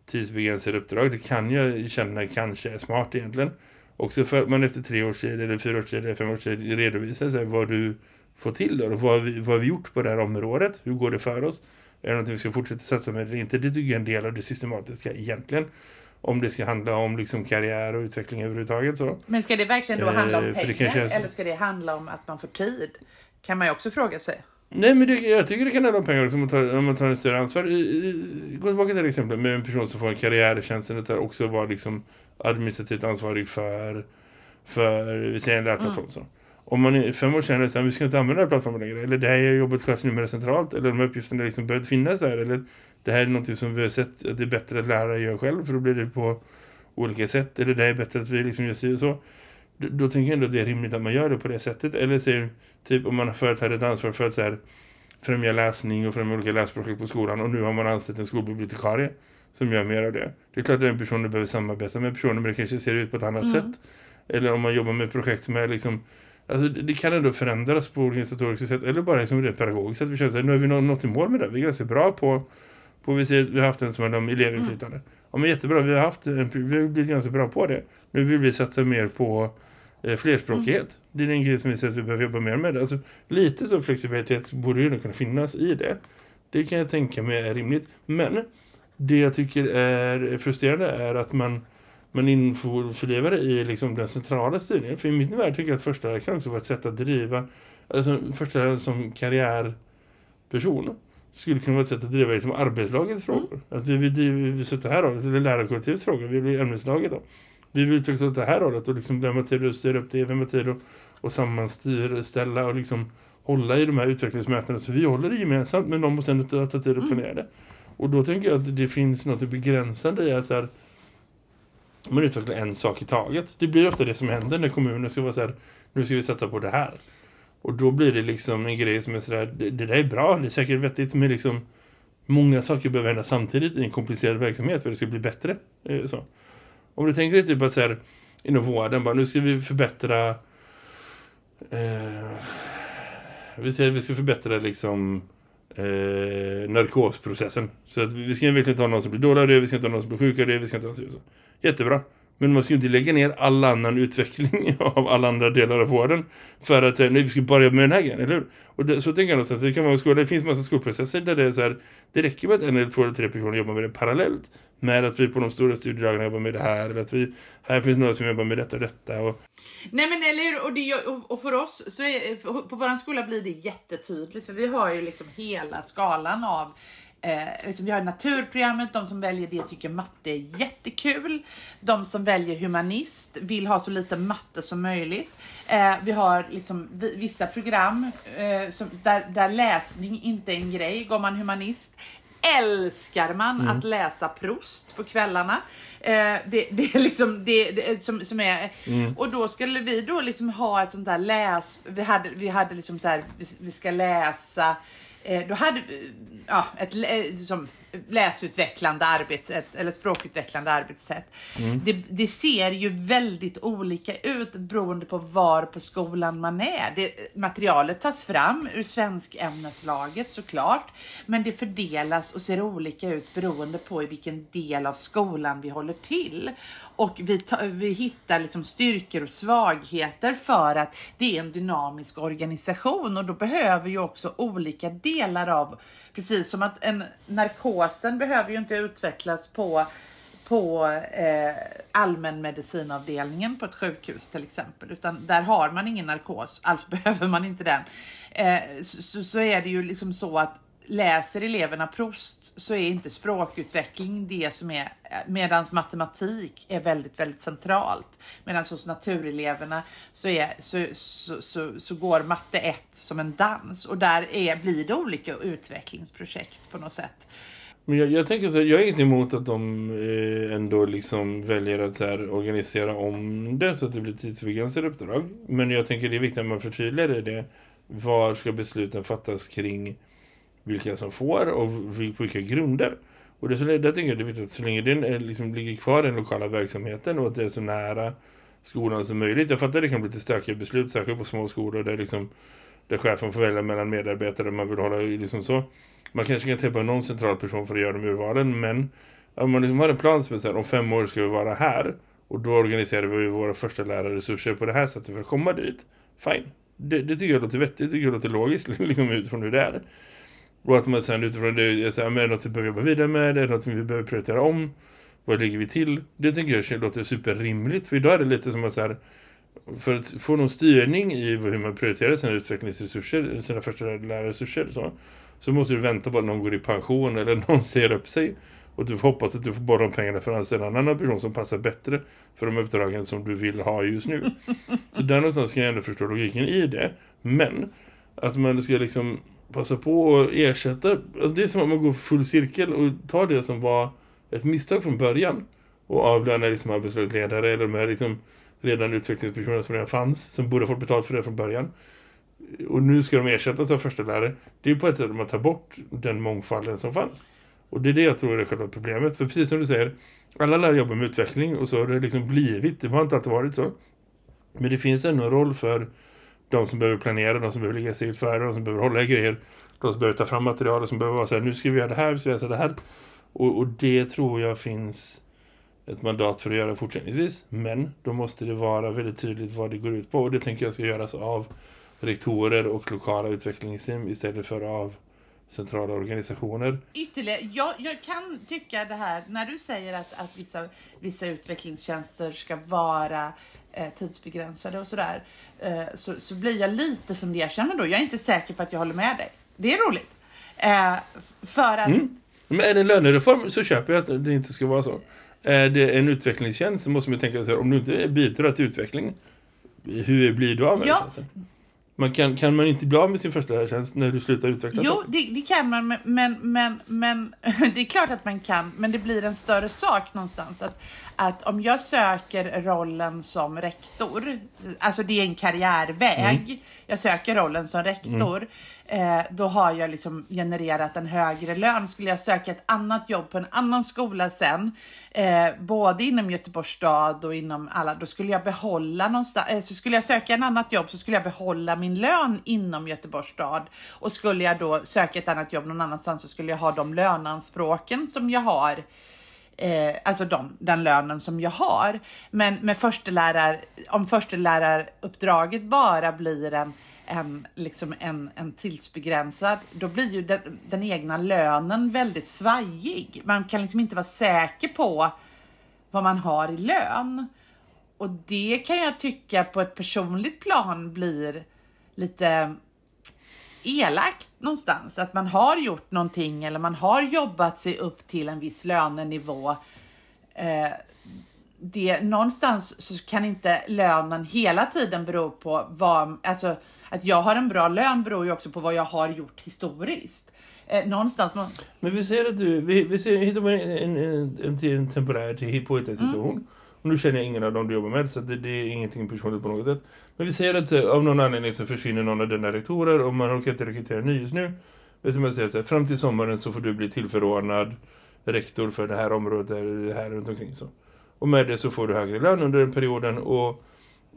tidsbegränsade uppdrag. Det kan jag känna kanske är smart egentligen. Också för att man efter tre års tid eller fyra års tid eller fem års tid redovisar sig vad du får till då. Vad, har vi, vad har vi gjort på det här området? Hur går det för oss? Är det någonting vi ska fortsätta satsa med eller inte? Det tycker jag är en del av det systematiska egentligen. Om det ska handla om liksom karriär och utveckling överhuvudtaget. Så. Men ska det verkligen då handla om Eh, pengar? kanske Eller ska det handla om att man får tid? Kan man ju också fråga sig. Nej, men det, jag tycker det kan handla om pengar också om man tar, om man tar en större ansvar. Gå tillbaka till exempel med en person som får en karriärtjänst eller också vara liksom administrativt ansvarig för, för vi säger en lärplattform. Så. Om man fem år senare säger vi ska inte använda den här plattformen längre. Eller det här jobbet sköts numera centralt. Eller de här uppgifterna liksom behöver finnas där. Eller det här är någonting som vi har sett att det är bättre att lärare gör själv. För då blir det på olika sätt. Eller det är bättre att vi liksom gör sig och så. Då, då tänker jag ändå att det är rimligt att man gör det på det sättet. Eller säger typ om man förut hade ett ansvar för att så här, främja läsning och främja olika läsprojekt på skolan. Och nu har man anställt en skolbibliotekarie som gör mer av det. Det är klart att den personen behöver samarbeta med personen men det kanske ser ut på ett annat sätt. Eller om man jobbar med projekt som är liksom Alltså det kan ändå förändras på organisatoriskt sätt eller bara liksom rent pedagogiskt sätt. Vi känner att nu har vi nå- nått i mål med det. Vi är ganska bra på, på vi, ser, vi har haft en som handlar om elevinflytande. Ja men jättebra, vi har, haft vi har blivit ganska bra på det. Nu vill vi satsa mer på eh, flerspråkighet. Det är en grej som vi ser att vi behöver jobba mer med. Alltså, lite så flexibilitet borde ju kunna finnas i det. Det kan jag tänka mig är rimligt. Men det jag tycker är frustrerande är att man man införlever det i liksom den centrala styrningen. För i mitt värld tycker jag att första kan också vara ett sätt att driva, alltså första som karriärperson skulle kunna vara ett sätt att driva liksom arbetslagets frågor. Att vi vill, vi vill sätta här hållet, eller lärarkollektivets frågor, vi vill ämneslaget då. Vi vill utveckla åt det här hållet och liksom vem har tid att styra upp det, vem har tid att och sammanstyra och liksom hålla i de här utvecklingsmötena. Så vi håller det gemensamt men de måste ändå ta ta tid att planera det. Och då tänker jag att det finns något begränsande i att så här, man utvecklar en sak i taget. Det blir ofta det som händer när kommuner ska vara så här, nu ska vi satsa på det här. Och då blir det liksom en grej som är sådär, det, det där är bra, det är säkert vettigt, men liksom många saker behöver hända samtidigt i en komplicerad verksamhet för att det ska bli bättre. Eh, så. Om du tänker dig typ att så här, inom vården, bara, nu ska vi förbättra eh, vi säger att vi ska förbättra liksom eh, narkosprocessen. Så att vi ska verkligen inte ha någon som blir dålig av det, vi ska inte ha någon som blir sjuk av det, vi ska inte ha så. så. Jättebra. Men man ska ju inte lägga ner all annan utveckling av alla andra delar av vården för att eh, nu ska vi ska bara jobba med den här grejen, eller hur? Och det, så tänker jag någonstans, det kan vara skola, det finns massa skolprocesser där det är så här, det räcker med att en eller två eller tre personer jobbar med det parallellt. Med att vi på de stora studiedagarna jobbar med det här, eller att vi, här finns några som jobbar med detta och detta. Och, Nej men eller hur, och, det, och- och för oss så är, på våran skola blir det jättetydligt för vi har ju liksom hela skalan av Eh, liksom vi har naturprogrammet, de som väljer det tycker matte är jättekul. De som väljer humanist vill ha så lite matte som möjligt. Eh, vi har liksom vi, vissa program eh, som, där, där läsning inte är en grej. Går man humanist älskar man att läsa Proust på kvällarna. Eh, det, det är liksom det, det som, som är och då skulle vi då liksom ha ett sånt där läs. Vi hade, vi hade liksom så här, vi, vi ska läsa. Eh, då hade ja, ett liksom, läsutvecklande arbetssätt eller språkutvecklande arbetssätt. Det, det ser ju väldigt olika ut beroende på var på skolan man är. Det, materialet tas fram ur svenskämneslaget såklart, men det fördelas och ser olika ut beroende på i vilken del av skolan vi håller till. Och vi, ta, vi hittar liksom styrkor och svagheter för att det är en dynamisk organisation och då behöver ju också olika delar av, precis som att en narkosen behöver ju inte utvecklas på på eh, allmänmedicinavdelningen på ett sjukhus till exempel, utan där har man ingen narkos, alltså behöver man inte den. Eh, så, så är det ju liksom så att läser eleverna Proust så är inte språkutveckling det som är, medans matematik är väldigt, väldigt centralt. Medan hos natureleverna så, är, så, så, så, så går matte 1 som en dans och där är, blir det olika utvecklingsprojekt på något sätt. Men jag, jag tänker så här, jag är inte emot att de eh, ändå liksom väljer att så här, organisera om det så att det blir tidsbegränsade uppdrag. Men jag tänker det är viktigt att man förtydligar det. Var ska besluten fattas kring vilka som får och på vilka grunder? Och det, så, där tänker jag det är viktigt att så länge den är, liksom, ligger kvar i den lokala verksamheten och att det är så nära skolan som möjligt. Jag fattar att det kan bli lite stökiga beslut, särskilt på små skolor där, liksom, där chefen får välja mellan medarbetare man vill hålla liksom så man kanske kan träffa någon central person för att göra de urvalen, men om man liksom har en plan som är så här, om fem år ska vi vara här och då organiserar vi våra första lärarresurser på det här sättet för att komma dit. Fine. Det, det tycker jag låter vettigt, det tycker jag låter logiskt liksom utifrån hur det är. Och att man sen utifrån det, så här, är det något vi behöver jobba vidare med, är det något vi behöver prioritera om, vad ligger vi till? Det tycker jag låter superrimligt, för idag är det lite som att så här, för att få någon styrning i hur man prioriterar sina utvecklingsresurser, sina första lärarresurser så, så måste du vänta på att någon går i pension eller någon ser upp sig. Och du får hoppas att du får bara de pengarna för att anställa en annan person som passar bättre för de uppdragen som du vill ha just nu. Så där någonstans kan jag ändå förstå logiken i det. Men att man ska liksom passa på att ersätta, alltså det är som att man går full cirkel och tar det som var ett misstag från början och avlönar liksom arbetsledare eller de här liksom redan utvecklingspersoner som redan fanns som borde ha fått betalt för det från början och nu ska de ersättas av första lärare. Det är på ett sätt att man tar bort den mångfalden som fanns. Och det är det jag tror är själva problemet. För precis som du säger, alla lärare jobbar med utveckling och så har det liksom blivit. Det har inte alltid varit så. Men det finns ändå en roll för de som behöver planera, de som behöver lägga sig ut för de som behöver hålla i grejer, de som behöver ta fram material, de som behöver vara så här, nu ska vi göra det här, vi ska göra det här. Och, och det tror jag finns ett mandat för att göra fortsättningsvis. Men då måste det vara väldigt tydligt vad det går ut på. Och det tänker jag ska göras av rektorer och lokala utvecklingsteam istället för av centrala organisationer. Ytterligare, jag, jag kan tycka det här, när du säger att, att vissa, vissa utvecklingstjänster ska vara tidsbegränsade och sådär, eh, så, så blir jag lite fundersam då. Jag är inte säker på att jag håller med dig. Det är roligt. Eh, för att... Mm. Men är det en lönereform så köper jag att det inte ska vara så. Är det en utvecklingstjänst så måste man tänka sig om du inte bidrar till utveckling, hur blir du av med ja, tjänsten? Man kan, kan man inte bli av med sin första lärartjänst när du slutar utveckla Jo, det, det, kan man, men, men, men det är klart att man kan, men det blir en större sak någonstans. Att, att om jag söker rollen som rektor, alltså det är en karriärväg, mm. jag söker rollen som rektor, mm eh, då har jag liksom genererat en högre lön. Skulle jag söka ett annat jobb på en annan skola sen, eh, både inom Göteborgs stad och inom alla, då skulle jag behålla någonstans, eh, så skulle jag söka en annat jobb så skulle jag behålla min lön inom Göteborgs stad. Och skulle jag då söka ett annat jobb någon annanstans så skulle jag ha de lönanspråken som jag har Eh, alltså de, den lönen som jag har. Men med förstelärar, om försteläraruppdraget bara blir en en, liksom en, en tidsbegränsad, då blir ju den, den, egna lönen väldigt svajig. Man kan liksom inte vara säker på vad man har i lön. Och det kan jag tycka på ett personligt plan blir lite elakt någonstans. Att man har gjort någonting eller man har jobbat sig upp till en viss lönenivå. Eh, det, någonstans så kan inte lönen hela tiden bero på vad, alltså att jag har en bra lön beror ju också på vad jag har gjort historiskt. Eh, någonstans. Man... Men vi ser att du, vi, vi ser, hittar en, en, en, en, en temporär påhittad-situation. Mm. Och nu känner jag ingen av dem du jobbar med så det, det, är ingenting personligt på något sätt. Men vi ser att eh, av någon anledning så försvinner någon av dina rektorer och man orkar inte rekrytera ny just nu. Vad jag säger? Så fram till sommaren så får du bli tillförordnad rektor för det här området det här runt omkring så. Och med det så får du högre lön under den perioden och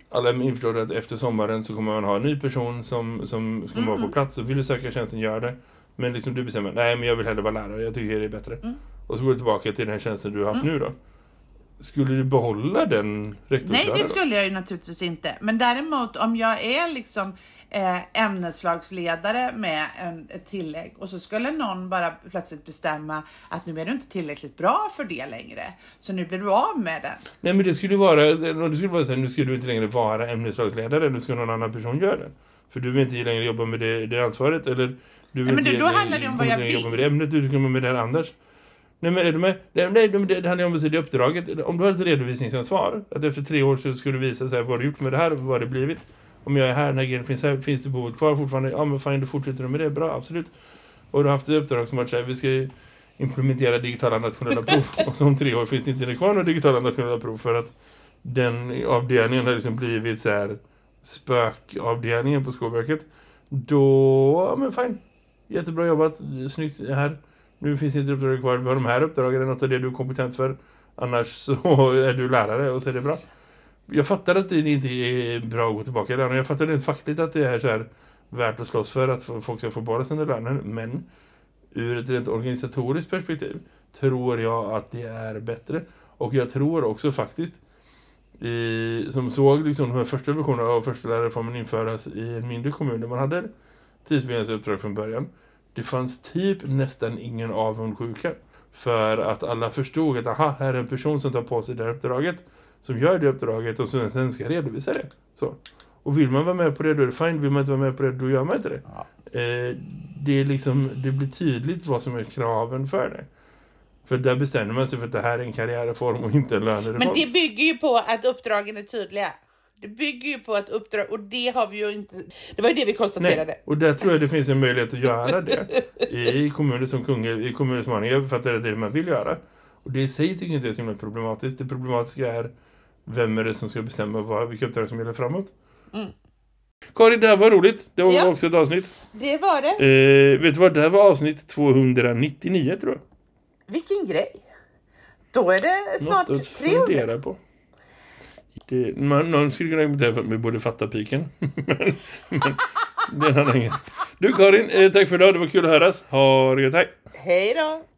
alla är införstådda att efter sommaren så kommer man ha en ny person som, som ska mm. vara på plats. Och vill du söka tjänsten, gör det. Men liksom du bestämmer, nej men jag vill hellre vara lärare, jag tycker det är bättre. Mm. Och så går du tillbaka till den tjänsten du har haft mm. nu då. Skulle du behålla den rektorslönen? Nej, det skulle jag ju naturligtvis inte. Men däremot om jag är liksom eh, ämneslagsledare med en, ett tillägg och så skulle någon bara plötsligt bestämma att nu är du inte tillräckligt bra för det längre. Så nu blir du av med den. Nej, men det skulle vara, det skulle vara så här, nu ska du inte längre vara ämneslagsledare, nu ska någon annan person göra det. För du vill inte längre jobba med det, det ansvaret. Eller du vill men inte du, då längre- handlar det om vad jag vill. jobba med det ämnet. Du kommer med det här annars. Nej men du? Nej, nej men det, handlar om det uppdraget. Om du har ett redovisningsansvar. Att efter tre år så ska du visa sig vad du har gjort med det här och vad har det blivit. Om jag är här när grejen finns här, finns det behovet kvar fortfarande? Ja men fine, då fortsätter du med det. Bra, absolut. Och du har haft ett uppdrag som varit så här, vi ska implementera digitala nationella prov. och så om tre år finns det inte kvar några digitala nationella prov för att den avdelningen har liksom blivit så här spökavdelningen på Skolverket. Då, ja men fine. Jättebra jobbat, snyggt här. Nu finns inte uppdrag kvar. Vi har de här uppdragen, är något av det du är kompetent för. Annars så är du lärare och så är det bra. Jag fattar att det inte är bra att gå tillbaka där. och Jag fattar rent fackligt att det är så här värt att slåss för att folk ska få behålla sina löner. Men ur ett rent organisatoriskt perspektiv tror jag att det är bättre. Och jag tror också faktiskt i, som såg liksom de här första versionerna av första lärarreformen införas i en mindre kommun där man hade tidsbegränsade uppdrag från början. Det fanns typ nästan ingen avundsjuka för att alla förstod att aha, här är en person som tar på sig det här uppdraget som gör det uppdraget och som sen ska redovisa det. Så. Och vill man vara med på det då är det fine, vill man inte vara med på det då gör man inte det. Eh, det, är liksom, det blir tydligt vad som är kraven för det. För där bestämmer man sig för att det här är en karriärreform och inte en lönereform. Men det bygger ju på att uppdragen är tydliga. Det bygger ju på att uppdrag, och det har vi ju inte, det var ju det vi konstaterade. Nej, och där tror jag det finns en möjlighet att göra det. I kommuner som Kungälv, i kommuner som Haninge, för att det är det man vill göra. Och det i sig tycker jag inte är så himla problematiskt. Det problematiska är vem är det som ska bestämma vad, vilka uppdrag som gäller framåt. Mm. Karin, det här var roligt. Det var Ja. också ett avsnitt. Det var det. Eh, vet du vad? Det här var avsnitt 299 tror jag. Vilken grej. Då är det snart Något att 300. fundera på. Det, man, någon skulle kunna imitera att vi borde fatta piken. men, men det är en annan. Du Karin, eh, tack för idag. Det var kul att höras. Ha det gött, hej! Hej då.